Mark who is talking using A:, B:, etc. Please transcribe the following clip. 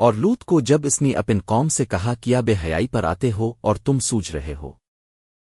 A: اور لوت کو جب اس نے اپن قوم سے کہا، کیا بے حیائی پر آتے ہو اور تم سوج رہے ہو؟